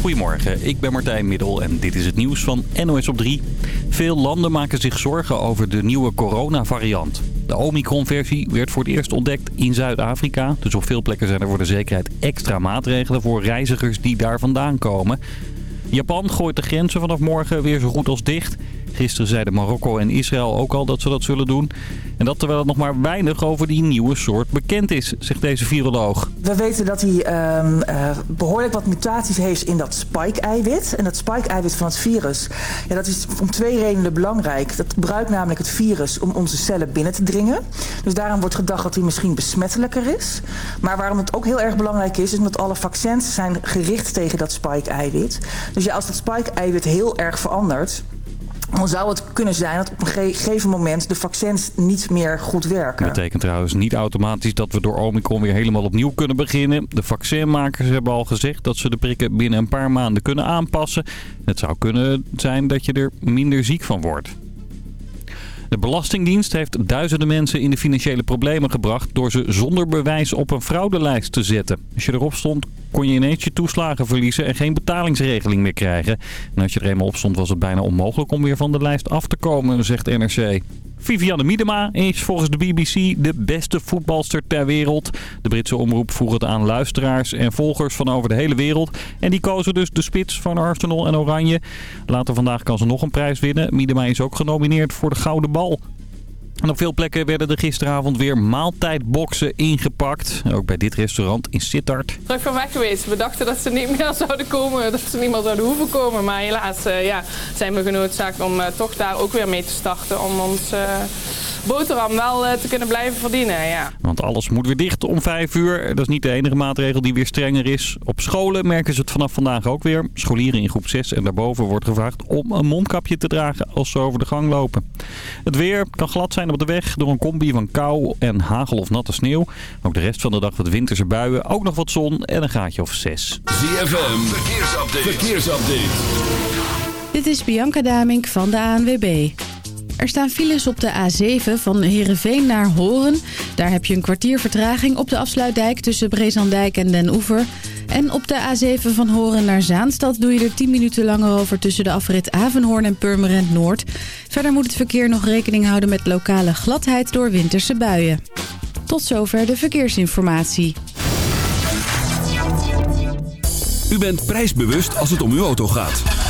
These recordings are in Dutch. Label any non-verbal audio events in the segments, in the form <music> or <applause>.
Goedemorgen, ik ben Martijn Middel en dit is het nieuws van NOS op 3. Veel landen maken zich zorgen over de nieuwe coronavariant. De Omicron-versie werd voor het eerst ontdekt in Zuid-Afrika. Dus op veel plekken zijn er voor de zekerheid extra maatregelen voor reizigers die daar vandaan komen. Japan gooit de grenzen vanaf morgen weer zo goed als dicht. Gisteren zeiden Marokko en Israël ook al dat ze dat zullen doen. En dat terwijl er nog maar weinig over die nieuwe soort bekend is, zegt deze viroloog. We weten dat hij ehm, eh, behoorlijk wat mutaties heeft in dat spike-eiwit. En dat spike-eiwit van het virus, ja, dat is om twee redenen belangrijk. Dat gebruikt namelijk het virus om onze cellen binnen te dringen. Dus daarom wordt gedacht dat hij misschien besmettelijker is. Maar waarom het ook heel erg belangrijk is, is omdat alle vaccins zijn gericht tegen dat spike-eiwit. Dus ja, als dat spike-eiwit heel erg verandert dan zou het kunnen zijn dat op een gegeven moment de vaccins niet meer goed werken. Dat betekent trouwens niet automatisch dat we door Omicron weer helemaal opnieuw kunnen beginnen. De vaccinmakers hebben al gezegd dat ze de prikken binnen een paar maanden kunnen aanpassen. Het zou kunnen zijn dat je er minder ziek van wordt. De Belastingdienst heeft duizenden mensen in de financiële problemen gebracht... door ze zonder bewijs op een fraudelijst te zetten. Als je erop stond, kon je ineens je toeslagen verliezen en geen betalingsregeling meer krijgen. En als je er eenmaal op stond, was het bijna onmogelijk om weer van de lijst af te komen, zegt NRC. Vivianne Miedema is volgens de BBC de beste voetbalster ter wereld. De Britse omroep vroeg het aan luisteraars en volgers van over de hele wereld. En die kozen dus de spits van Arsenal en Oranje. Later vandaag kan ze nog een prijs winnen. Miedema is ook genomineerd voor de Gouden Bal. En op veel plekken werden er gisteravond weer maaltijdboxen ingepakt. Ook bij dit restaurant in Sittard. Terug van weg geweest. We dachten dat ze niet meer <laughs> zouden komen, dat ze niet meer zouden hoeven komen. Maar helaas uh, ja, zijn we genoodzaakt om uh, toch daar ook weer mee te starten. Om ons... Uh, boterham wel te kunnen blijven verdienen. Ja. Want alles moet weer dicht om vijf uur. Dat is niet de enige maatregel die weer strenger is. Op scholen merken ze het vanaf vandaag ook weer. Scholieren in groep 6 en daarboven wordt gevraagd om een mondkapje te dragen als ze over de gang lopen. Het weer kan glad zijn op de weg door een combi van kou en hagel of natte sneeuw. Ook de rest van de dag wat winterse buien, ook nog wat zon en een gaatje of 6. ZFM, verkeersupdate. verkeersupdate. Dit is Bianca Damink van de ANWB. Er staan files op de A7 van Heerenveen naar Horen. Daar heb je een kwartier vertraging op de afsluitdijk tussen Brezandijk en Den Oever. En op de A7 van Horen naar Zaanstad doe je er 10 minuten langer over tussen de afrit Avenhoorn en Purmerend Noord. Verder moet het verkeer nog rekening houden met lokale gladheid door winterse buien. Tot zover de verkeersinformatie. U bent prijsbewust als het om uw auto gaat.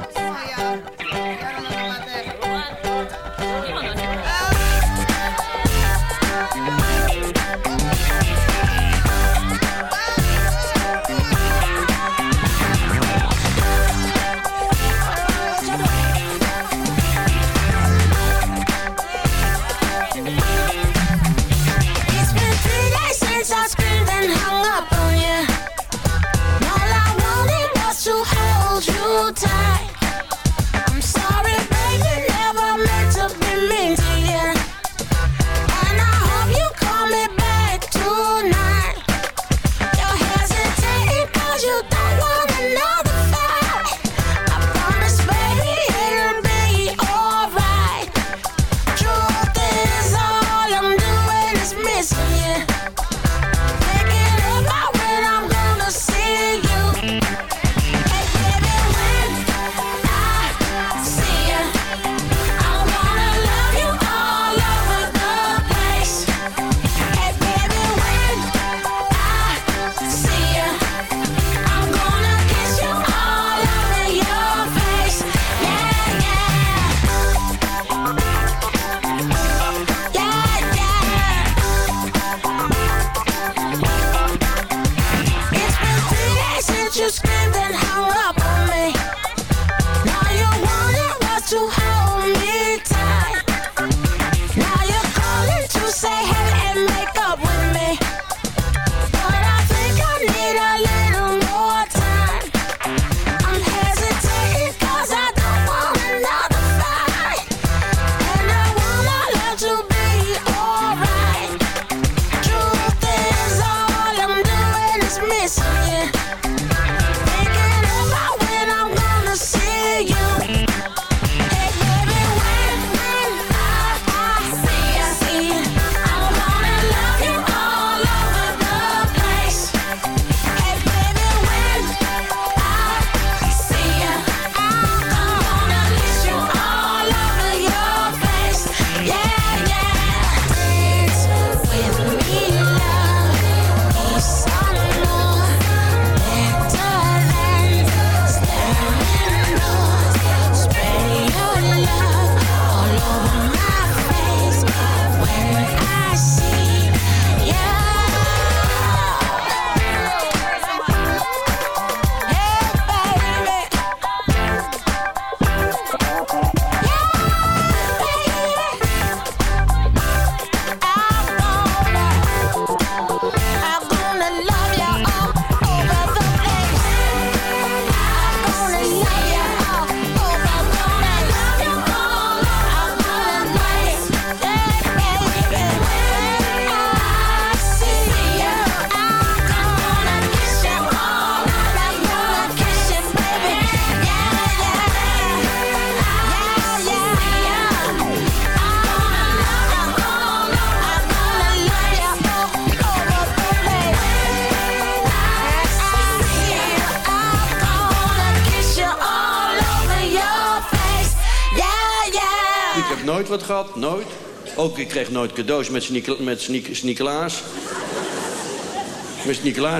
Nooit. Ook, ik kreeg nooit cadeaus met, Sneek, met Sneekelaas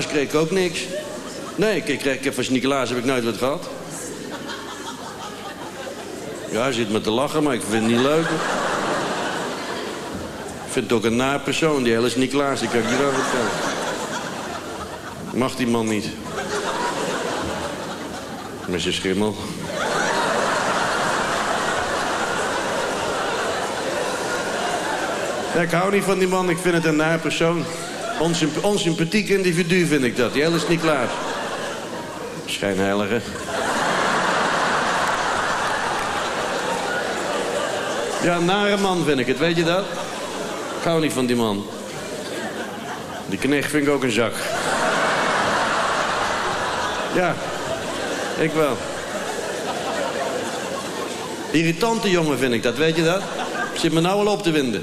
kreeg ik ook niks. Nee, ik, kreeg, ik heb van Sneekelaas heb ik nooit wat gehad. Ja, hij zit me te lachen, maar ik vind het niet leuk. Ik vind het ook een naar persoon, die hele Sneekelaas. Die kan ik niet over. Mag die man niet. Met zijn schimmel. Ik hou niet van die man, ik vind het een naar persoon. Onsymp onsympathiek individu vind ik dat. Hele is niet klaar. Schijnheilige. Ja, een nare man vind ik het, weet je dat? Ik hou niet van die man. Die knecht vind ik ook een zak. Ja, ik wel. Irritante jongen vind ik dat, weet je dat? Zit me nou al op te winden.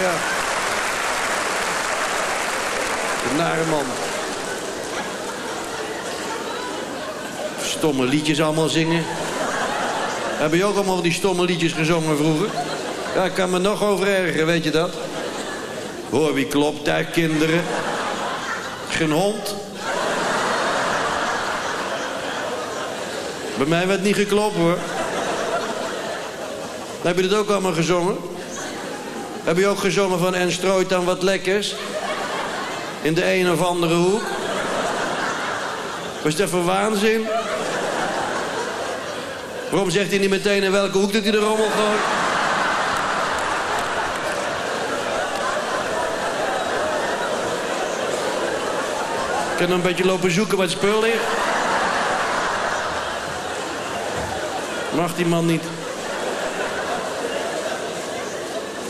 Ja. Een nare man. Stomme liedjes allemaal zingen. Hebben je ook allemaal die stomme liedjes gezongen vroeger? Ja, ik kan me nog over ergeren, weet je dat? Hoor wie klopt daar, kinderen? Geen hond. Bij mij werd niet geklopt, hoor. Heb je dit ook allemaal gezongen? Heb je ook gezongen van en strooit dan wat lekkers? In de een of andere hoek? Was dat voor waanzin? Waarom zegt hij niet meteen in welke hoek dat hij de rommel gooit? Ik kan een beetje lopen zoeken wat spul ligt. Mag die man niet.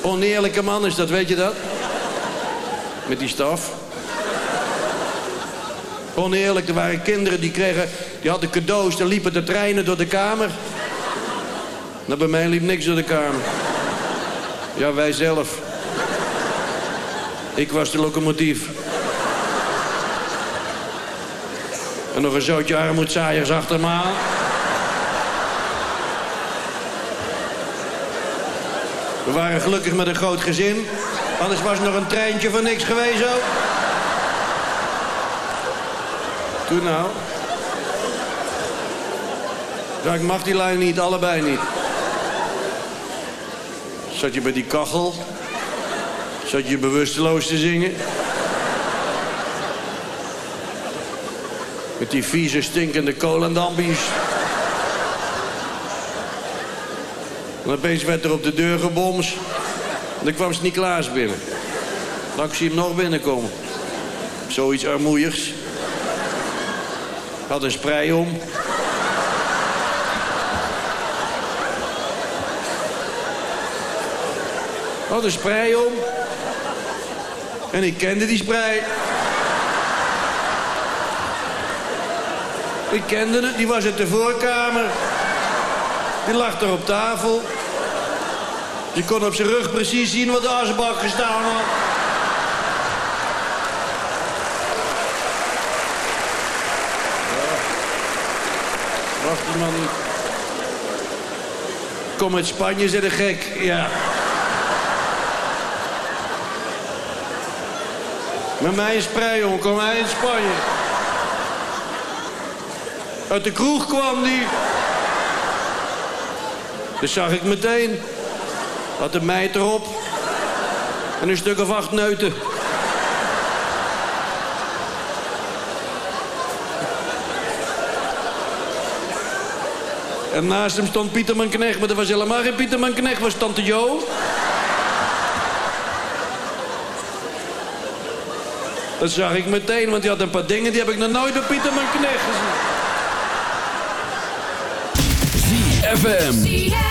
Oneerlijke man is dat, weet je dat? Met die staf. Oneerlijk, er waren kinderen die kregen... die hadden cadeaus, dan liepen de treinen door de kamer. Nou, bij mij liep niks door de kamer. Ja, wij zelf. Ik was de locomotief. En nog een zootje armoedzaaiers achter me aan. We waren gelukkig met een groot gezin. Anders was er nog een treintje van niks geweest ook. Toen nou. Ja, ik mag die lijn niet, allebei niet. Zat je bij die kachel? Zat je bewusteloos te zingen? Met die vieze, stinkende kolendambies. En opeens werd er op de deur geboms. En dan kwam Sint-Niklaas binnen. Dan zie hem nog binnenkomen. Zoiets armoeigs. Had een sprei om. Had een sprei om. En ik kende die sprei. Ik kende het, die was uit de voorkamer. Die lag er op tafel. Je kon op zijn rug precies zien wat de asbak gestaan had. Ja. Wacht die man. Kom uit Spanje, zit een gek. Ja. Met mij in sprei, jongen. Kom hij in Spanje. Uit de kroeg kwam die. Dat zag ik meteen. Had een meid erop. En een stuk of acht neuten. En naast hem stond Pieterman Knecht, maar dat was helemaal geen Pieterman Knecht, was tante Jo. Dat zag ik meteen, want die had een paar dingen die heb ik nog nooit bij Pieterman Knecht gezien. ZFM.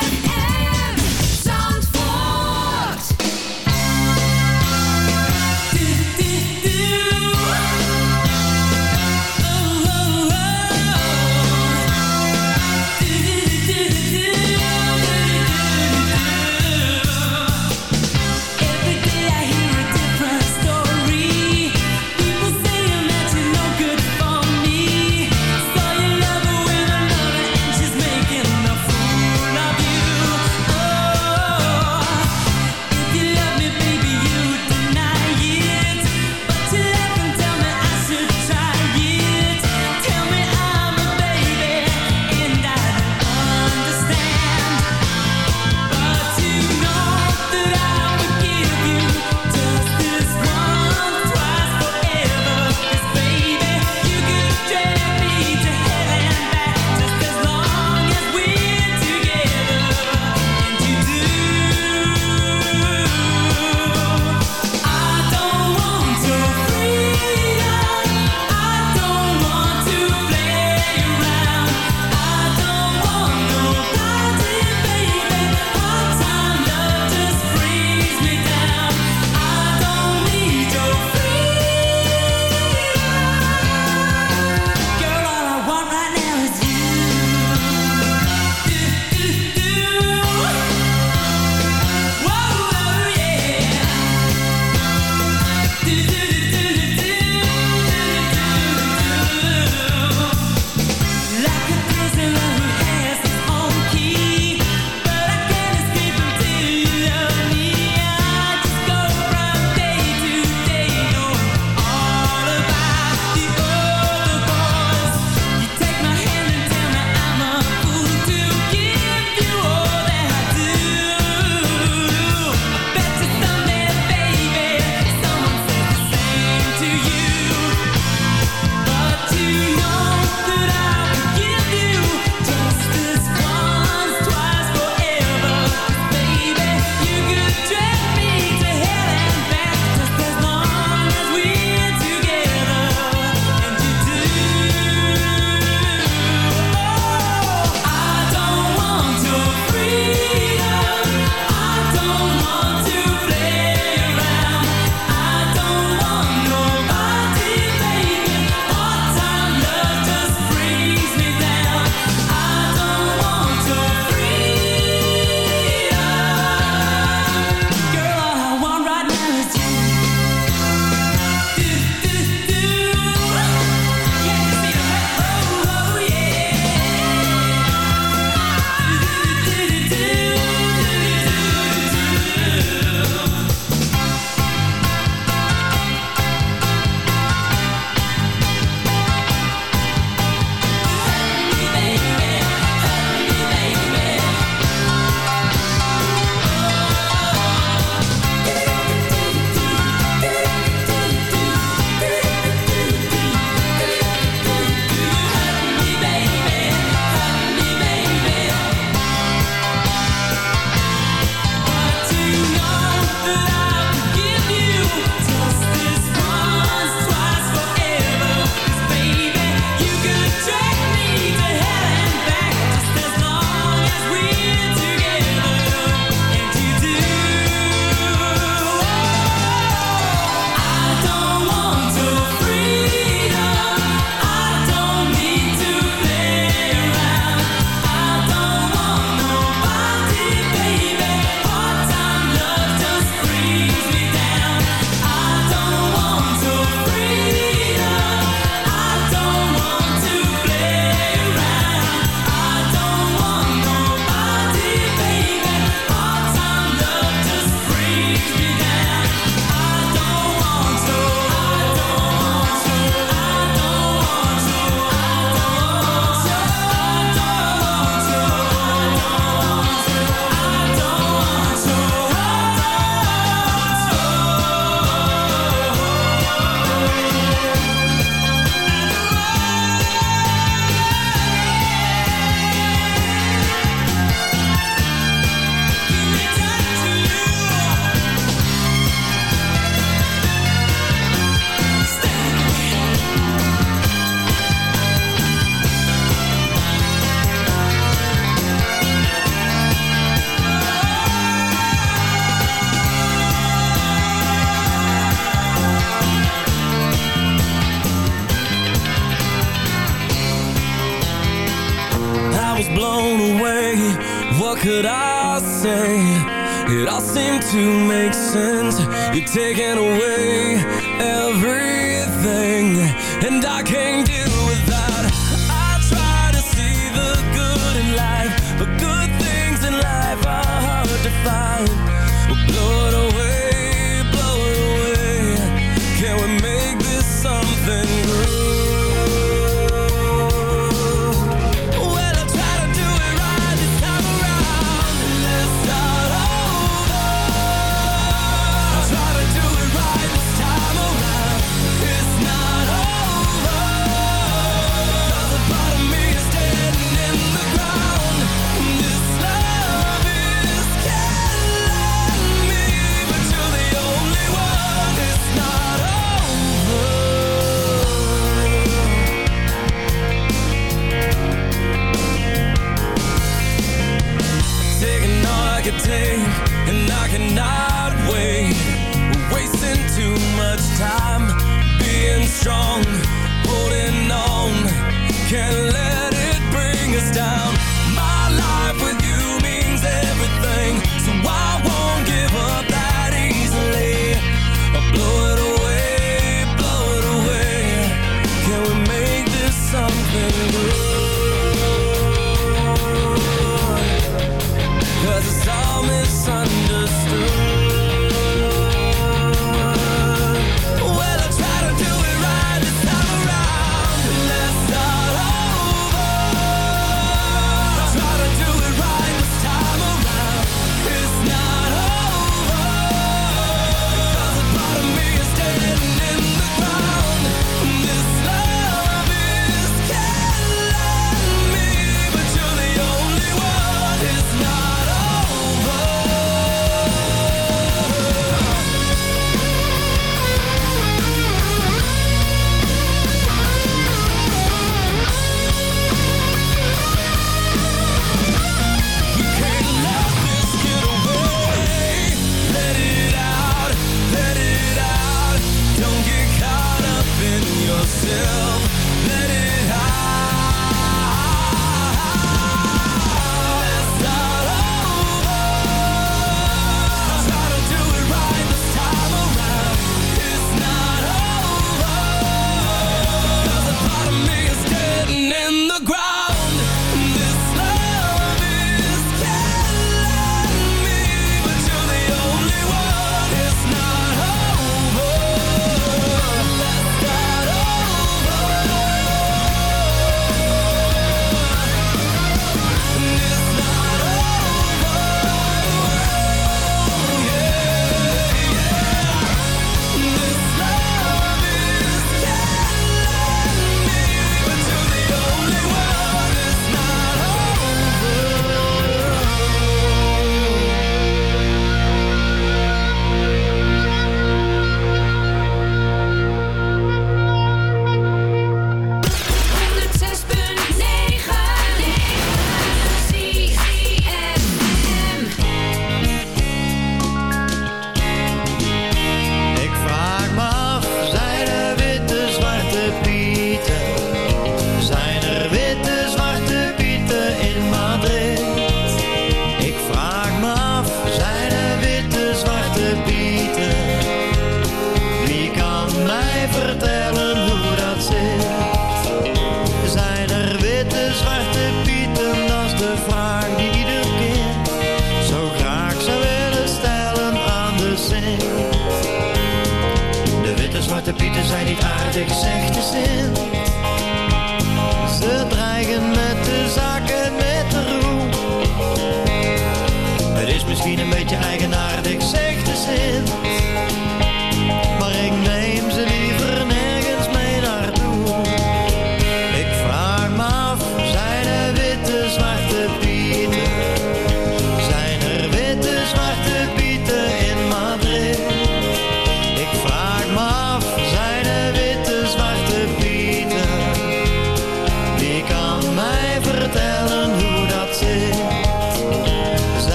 Eigenaardig, zegt de zin.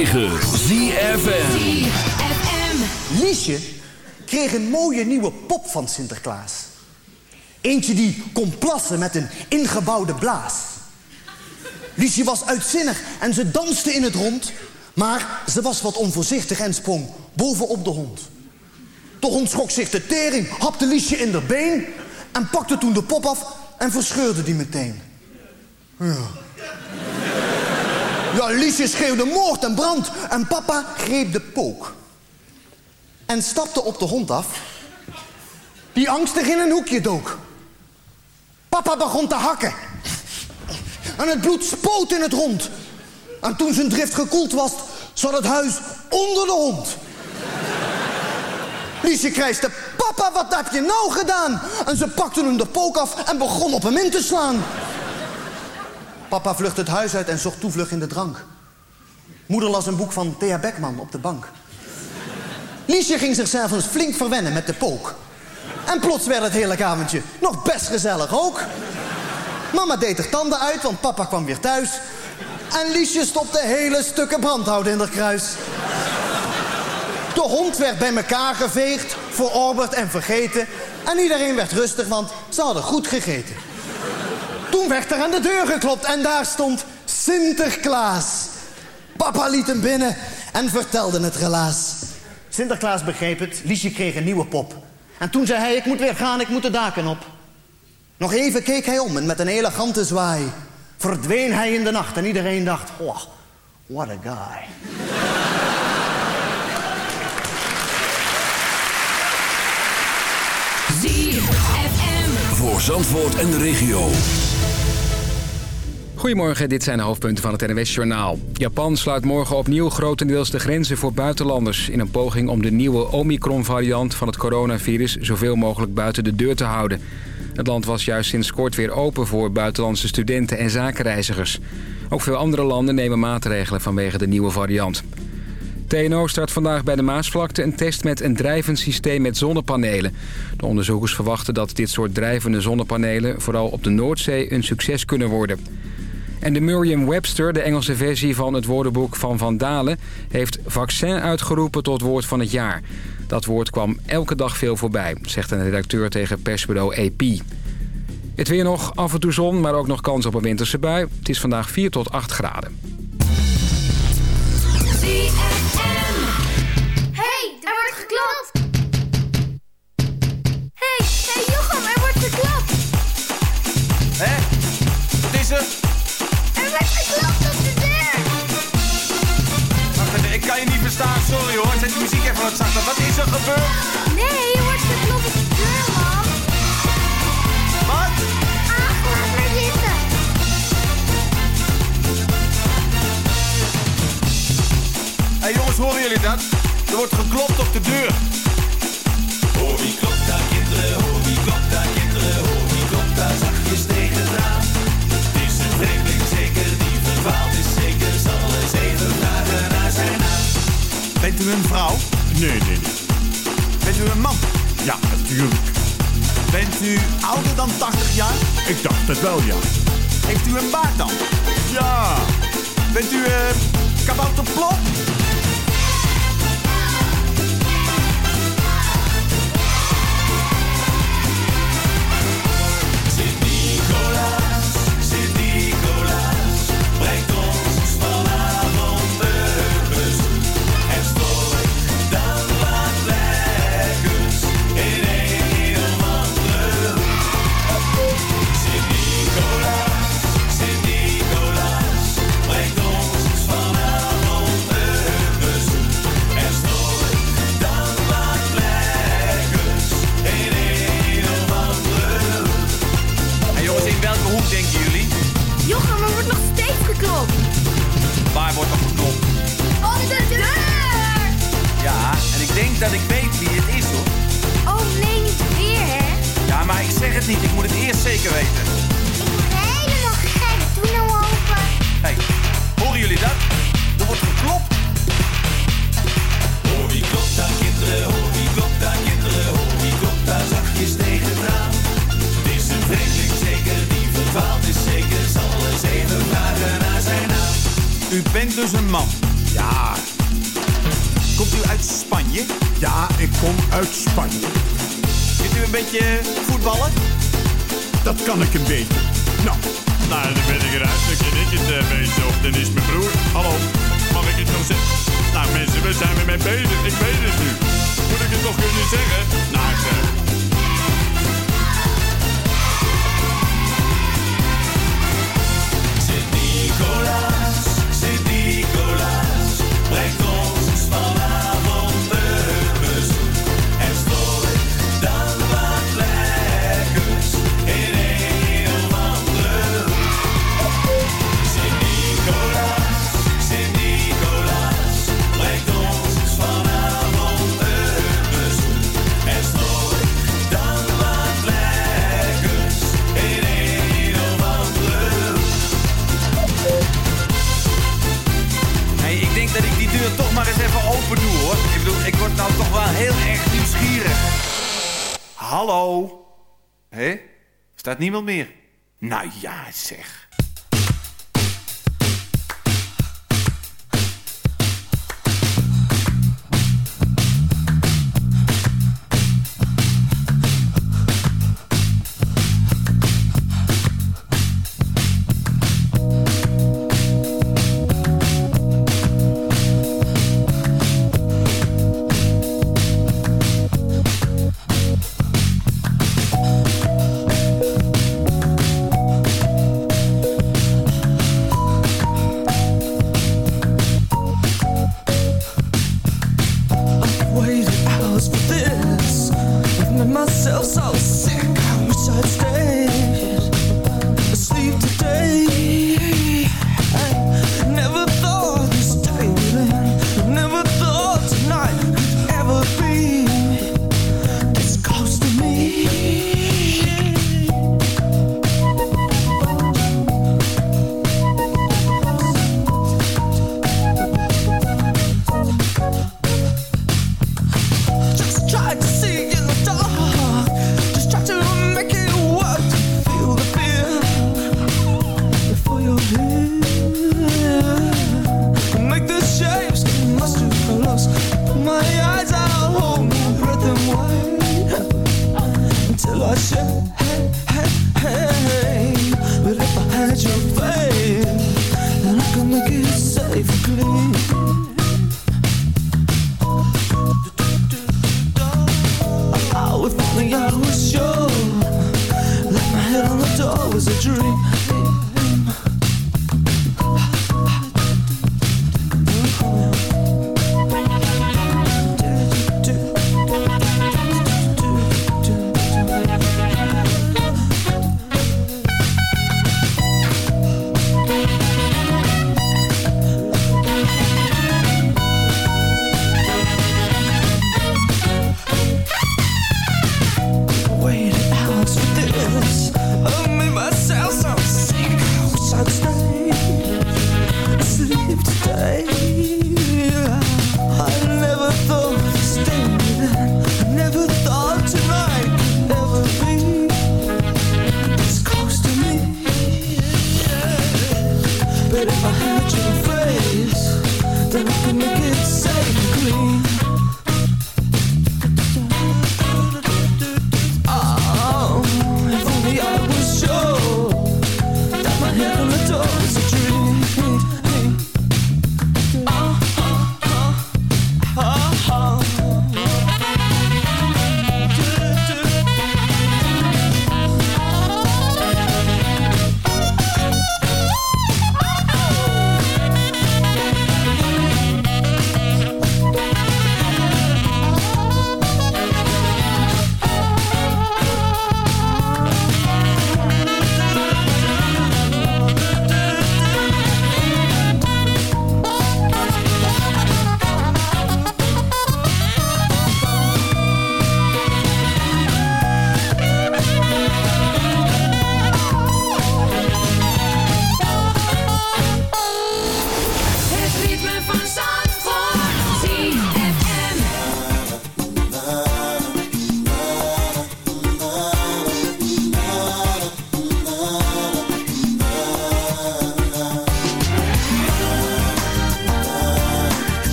106.9 ZFM. Liesje kreeg een mooie nieuwe pop van Sinterklaas. Eentje die kon plassen met een ingebouwde blaas. Liesje was uitzinnig en ze danste in het rond... maar ze was wat onvoorzichtig en sprong bovenop de hond. De hond schrok zich de tering, hapte Liesje in de been... en pakte toen de pop af en verscheurde die meteen. Ja. Ja, Liesje schreeuwde moord en brand en papa greep de pook. En stapte op de hond af, die angstig in een hoekje dook. Papa begon te hakken. En het bloed spoot in het rond. En toen zijn drift gekoeld was, zat het huis onder de hond. Liesje krijste, papa, wat heb je nou gedaan? En ze pakte hem de pook af en begon op hem in te slaan. Papa vluchtte het huis uit en zocht toevlucht in de drank. Moeder las een boek van Thea Beckman op de bank. Liesje ging zichzelf eens flink verwennen met de pook. En plots werd het hele avondje nog best gezellig ook. Mama deed er tanden uit, want papa kwam weer thuis. En Liesje stopte hele stukken brandhout in haar kruis. De hond werd bij elkaar geveegd, verorberd en vergeten. En iedereen werd rustig, want ze hadden goed gegeten. Toen werd er aan de deur geklopt en daar stond Sinterklaas. Papa liet hem binnen en vertelde het relaas. Sinterklaas begreep het, Liesje kreeg een nieuwe pop. En toen zei hij, ik moet weer gaan, ik moet de daken op. Nog even keek hij om en met een elegante zwaai... verdween hij in de nacht en iedereen dacht... Oh, what a guy. ZFM. Voor Zandvoort en de regio. Goedemorgen, dit zijn de hoofdpunten van het NWS-journaal. Japan sluit morgen opnieuw grotendeels de grenzen voor buitenlanders... in een poging om de nieuwe Omicron-variant van het coronavirus... zoveel mogelijk buiten de deur te houden. Het land was juist sinds kort weer open voor buitenlandse studenten en zakenreizigers. Ook veel andere landen nemen maatregelen vanwege de nieuwe variant. TNO start vandaag bij de Maasvlakte een test met een drijvend systeem met zonnepanelen. De onderzoekers verwachten dat dit soort drijvende zonnepanelen... vooral op de Noordzee een succes kunnen worden. En de Merriam-Webster, de Engelse versie van het woordenboek van Van Dalen... heeft vaccin uitgeroepen tot woord van het jaar. Dat woord kwam elke dag veel voorbij, zegt een redacteur tegen persbureau AP. Het weer nog, af en toe zon, maar ook nog kans op een winterse bui. Het is vandaag 4 tot 8 graden. Hey, er wordt geklopt! Hey, hey Jochem, er wordt geklopt! Hé? Wat is er? Ik kan je niet verstaan, sorry hoor. Zet die muziek even wat zachter. Wat is er gebeurd? Nee, er wordt geklopt op de deur, man! Wat? Ah, laat maar zitten! Hé hey, jongens, horen jullie dat? Er wordt geklopt op de deur. Hoor wie klopt daar kinderen, hoor wie klopt daar kinderen, hoor wie klopt daar Bent u een vrouw? Nee, nee, nee. Bent u een man? Ja, natuurlijk. Bent u ouder dan 80 jaar? Ik dacht het wel, ja. Heeft u een baard dan? Ja. Bent u eh kabouterplop? Spanje. Kunt u een beetje voetballen? Dat kan ik een beetje. Nou, Nou, dan ben ik eruit. Dan ken ik het eh, beetje. Of dan is mijn broer. Hallo, mag ik het nog zeggen? Nou mensen, we zijn er mee bezig. Ik weet het nu. Moet ik het nog kunnen zeggen? Nou zeg. Hoor. Ik bedoel, ik word nou toch wel heel erg nieuwsgierig. Hallo? Hé? Staat niemand meer? Nou ja, zeg.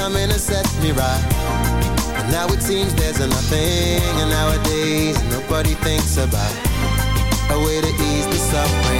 Something to set me right. But now it seems there's nothing, and nowadays nobody thinks about a way to ease the suffering.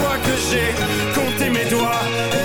fois que j'ai compté mes doigts.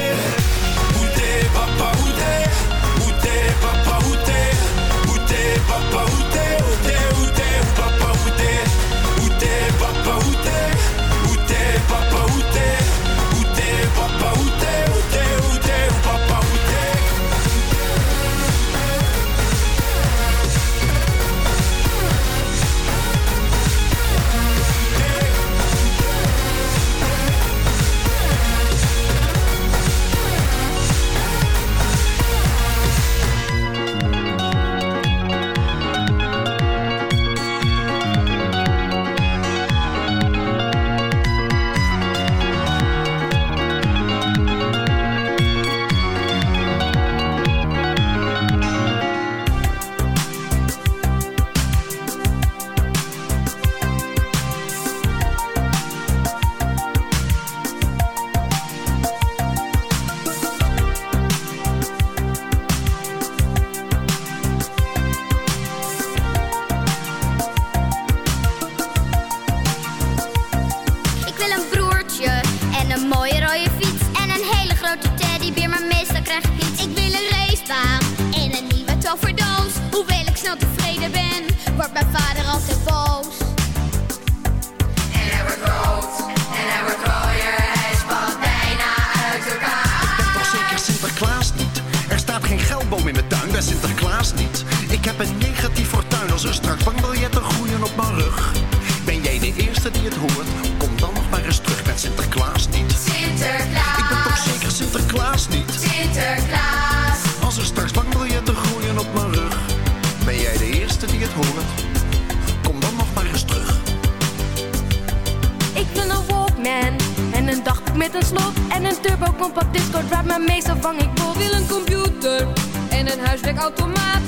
Heb een negatief fortuin als er straks bankbiljetten groeien op mijn rug. Ben jij de eerste die het hoort? Kom dan nog maar eens terug met Sinterklaas niet. Sinterklaas. Ik ben toch zeker Sinterklaas niet? Sinterklaas. Als er straks bankbiljetten groeien op mijn rug. Ben jij de eerste die het hoort? Kom dan nog maar eens terug. Ik wil een Walkman en een dagboek met een slot en een turbo compact discord waar mijn meestal vang ik bot. wil een computer en een huiswerkautomaat.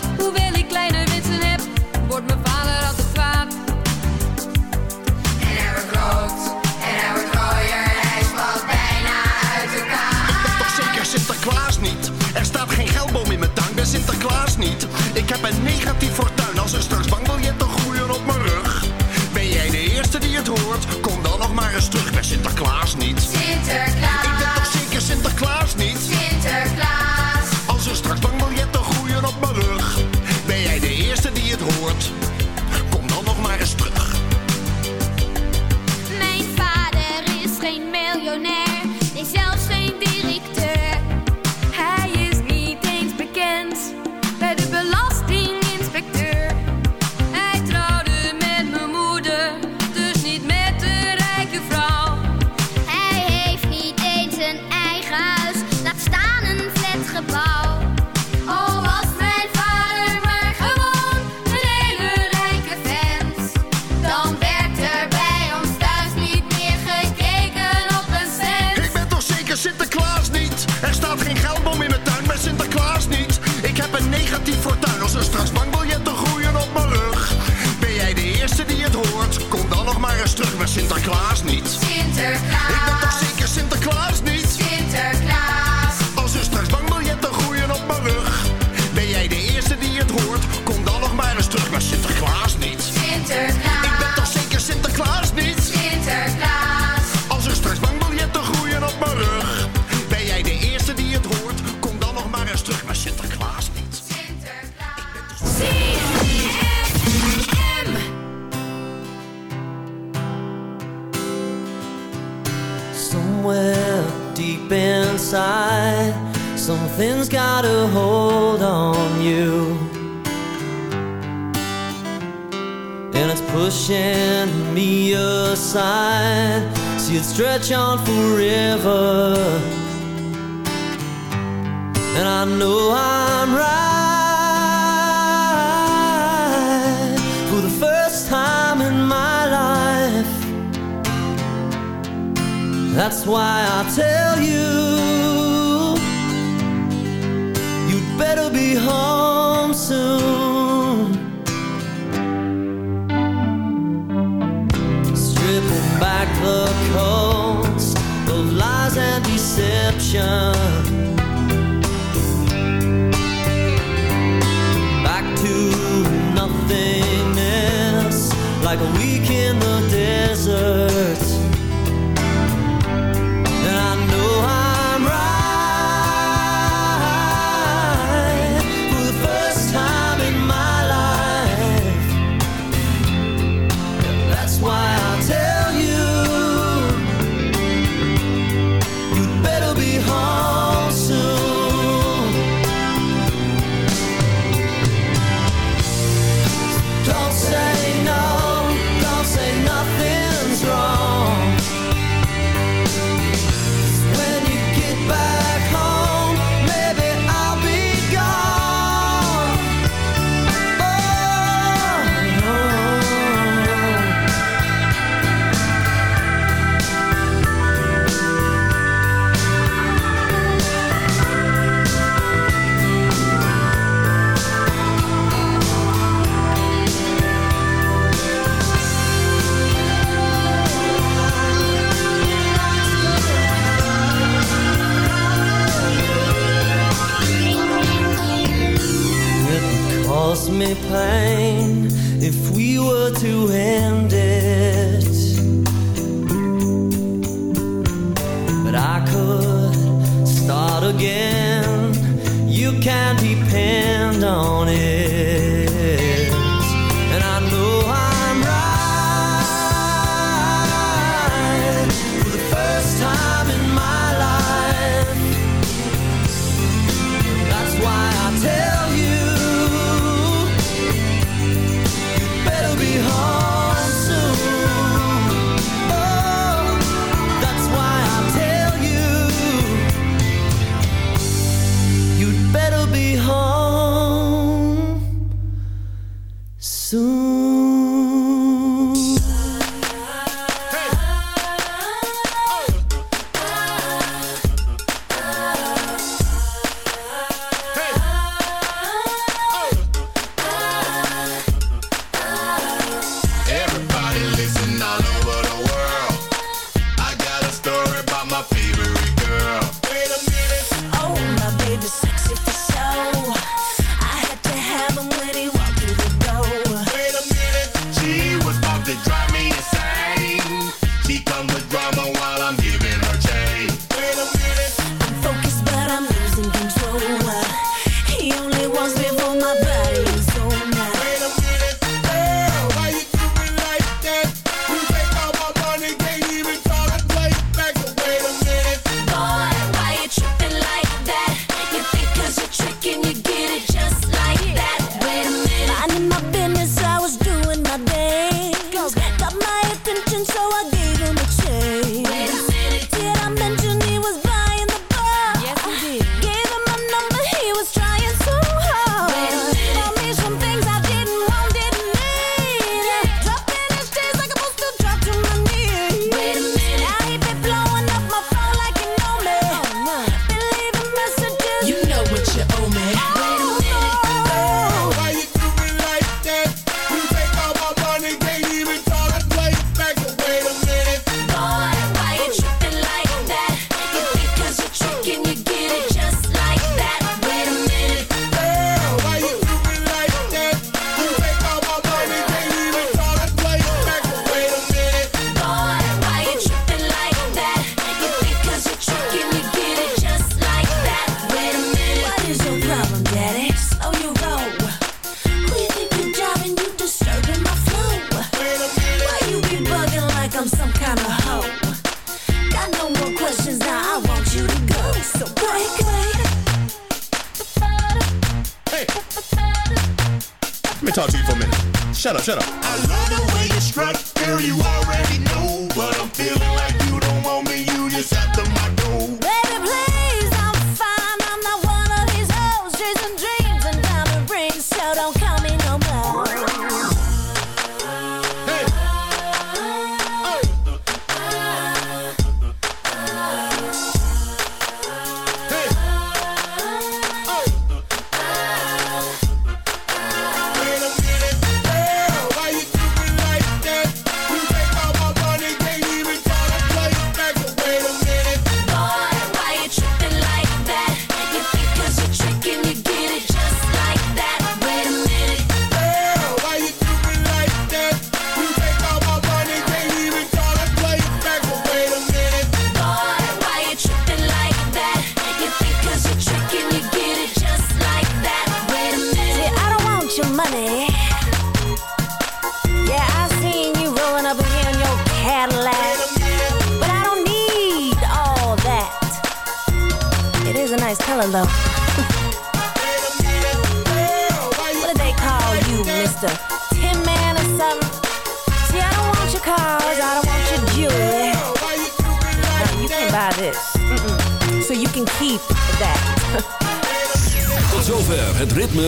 Stretch on I'm some kind of hoe. Got no more questions now, I want you to go. So break. Hey. Let me talk to you for a minute. Shut up, shut up. I love the way you girl, you already know